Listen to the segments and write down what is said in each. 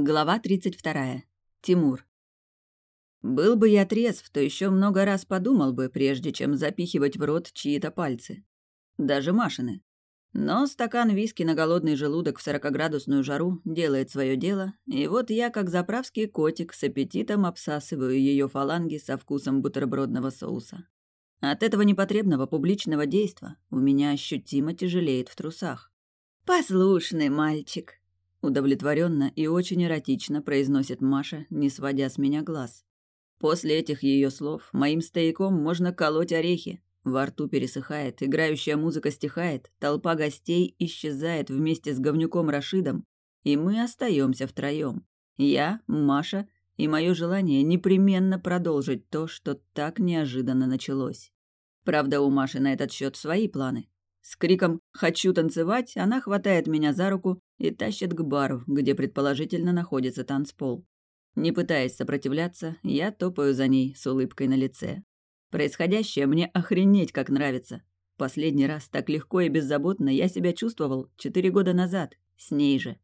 Глава 32. Тимур. Был бы я трезв, то еще много раз подумал бы, прежде чем запихивать в рот чьи-то пальцы. Даже Машины. Но стакан виски на голодный желудок в сорокоградусную жару делает свое дело, и вот я, как заправский котик, с аппетитом обсасываю ее фаланги со вкусом бутербродного соуса. От этого непотребного публичного действа у меня ощутимо тяжелеет в трусах. «Послушный мальчик», Удовлетворенно и очень эротично произносит Маша, не сводя с меня глаз. После этих ее слов моим стояком можно колоть орехи. Во рту пересыхает, играющая музыка стихает, толпа гостей исчезает вместе с говнюком Рашидом, и мы остаемся втроем. Я, Маша и мое желание непременно продолжить то, что так неожиданно началось. Правда, у Маши на этот счет свои планы. С криком «Хочу танцевать!» она хватает меня за руку и тащит к бару, где предположительно находится танцпол. Не пытаясь сопротивляться, я топаю за ней с улыбкой на лице. Происходящее мне охренеть как нравится. Последний раз так легко и беззаботно я себя чувствовал четыре года назад, с ней же.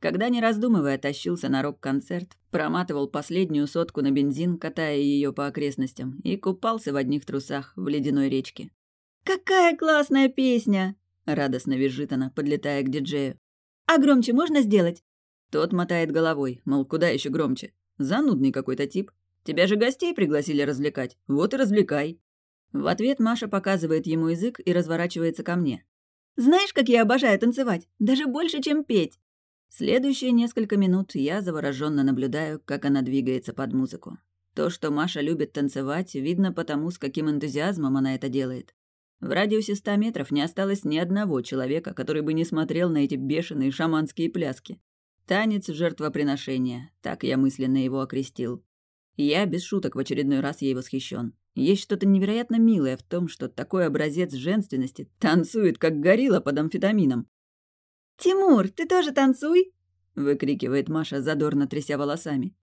Когда, не раздумывая, тащился на рок-концерт, проматывал последнюю сотку на бензин, катая ее по окрестностям, и купался в одних трусах в ледяной речке. «Какая классная песня!» — радостно визжит она, подлетая к диджею. «А громче можно сделать?» Тот мотает головой, мол, куда еще громче. Занудный какой-то тип. Тебя же гостей пригласили развлекать. Вот и развлекай. В ответ Маша показывает ему язык и разворачивается ко мне. «Знаешь, как я обожаю танцевать? Даже больше, чем петь!» Следующие несколько минут я завороженно наблюдаю, как она двигается под музыку. То, что Маша любит танцевать, видно потому, с каким энтузиазмом она это делает. В радиусе ста метров не осталось ни одного человека, который бы не смотрел на эти бешеные шаманские пляски. Танец жертвоприношения, так я мысленно его окрестил. Я без шуток в очередной раз ей восхищен. Есть что-то невероятно милое в том, что такой образец женственности танцует, как горилла под амфетамином. «Тимур, ты тоже танцуй!» — выкрикивает Маша, задорно тряся волосами.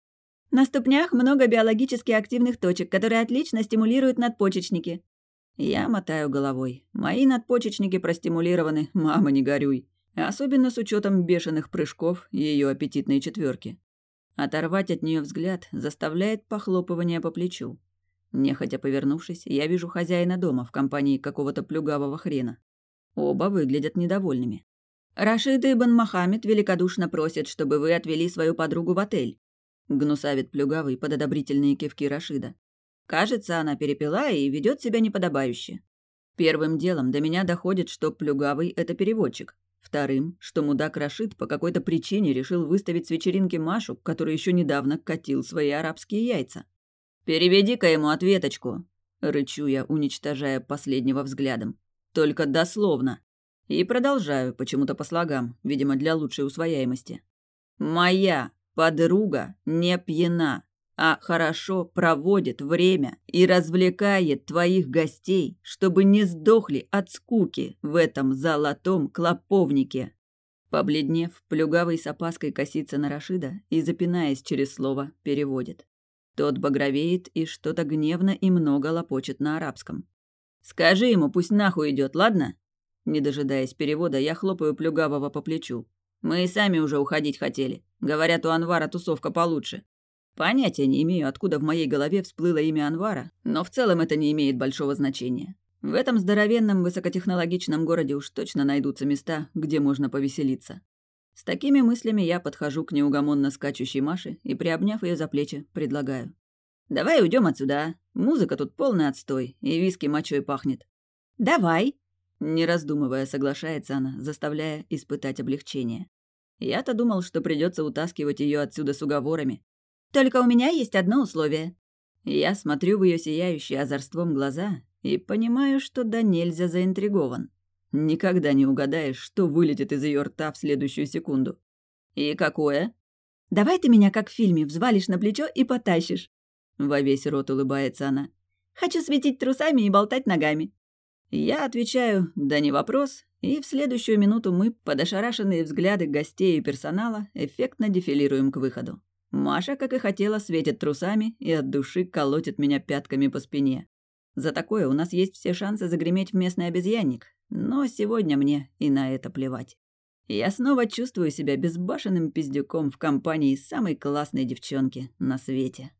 «На ступнях много биологически активных точек, которые отлично стимулируют надпочечники. Я мотаю головой. Мои надпочечники простимулированы, мама, не горюй. Особенно с учетом бешеных прыжков ее аппетитной четверки. Оторвать от нее взгляд заставляет похлопывание по плечу. Нехотя повернувшись, я вижу хозяина дома в компании какого-то плюгавого хрена. Оба выглядят недовольными. «Рашид Ибн Мохаммед великодушно просит, чтобы вы отвели свою подругу в отель», гнусавит плюгавый под одобрительные кивки Рашида. Кажется, она перепила и ведет себя неподобающе. Первым делом до меня доходит, что плюгавый – это переводчик. Вторым, что мудак Рашид по какой-то причине решил выставить с вечеринки Машу, который еще недавно катил свои арабские яйца. «Переведи-ка ему ответочку», – рычу я, уничтожая последнего взглядом. «Только дословно». И продолжаю, почему-то по слогам, видимо, для лучшей усвояемости. «Моя подруга не пьяна а хорошо проводит время и развлекает твоих гостей, чтобы не сдохли от скуки в этом золотом клоповнике. Побледнев, плюгавый с опаской косится на Рашида и, запинаясь через слово, переводит. Тот багровеет и что-то гневно и много лопочет на арабском. «Скажи ему, пусть нахуй идет, ладно?» Не дожидаясь перевода, я хлопаю плюгавого по плечу. «Мы и сами уже уходить хотели. Говорят, у Анвара тусовка получше. Понятия не имею, откуда в моей голове всплыло имя Анвара, но в целом это не имеет большого значения. В этом здоровенном высокотехнологичном городе уж точно найдутся места, где можно повеселиться. С такими мыслями я подхожу к неугомонно скачущей Маше и, приобняв ее за плечи, предлагаю. «Давай уйдем отсюда, а? Музыка тут полный отстой, и виски мочой пахнет». «Давай!» Не раздумывая, соглашается она, заставляя испытать облегчение. Я-то думал, что придется утаскивать ее отсюда с уговорами, только у меня есть одно условие». Я смотрю в ее сияющие озорством глаза и понимаю, что да нельзя заинтригован. Никогда не угадаешь, что вылетит из ее рта в следующую секунду. «И какое?» «Давай ты меня, как в фильме, взвалишь на плечо и потащишь». Во весь рот улыбается она. «Хочу светить трусами и болтать ногами». Я отвечаю «да не вопрос», и в следующую минуту мы, под ошарашенные взгляды гостей и персонала, эффектно дефилируем к выходу. Маша, как и хотела, светит трусами и от души колотит меня пятками по спине. За такое у нас есть все шансы загреметь в местный обезьянник, но сегодня мне и на это плевать. Я снова чувствую себя безбашенным пиздюком в компании самой классной девчонки на свете.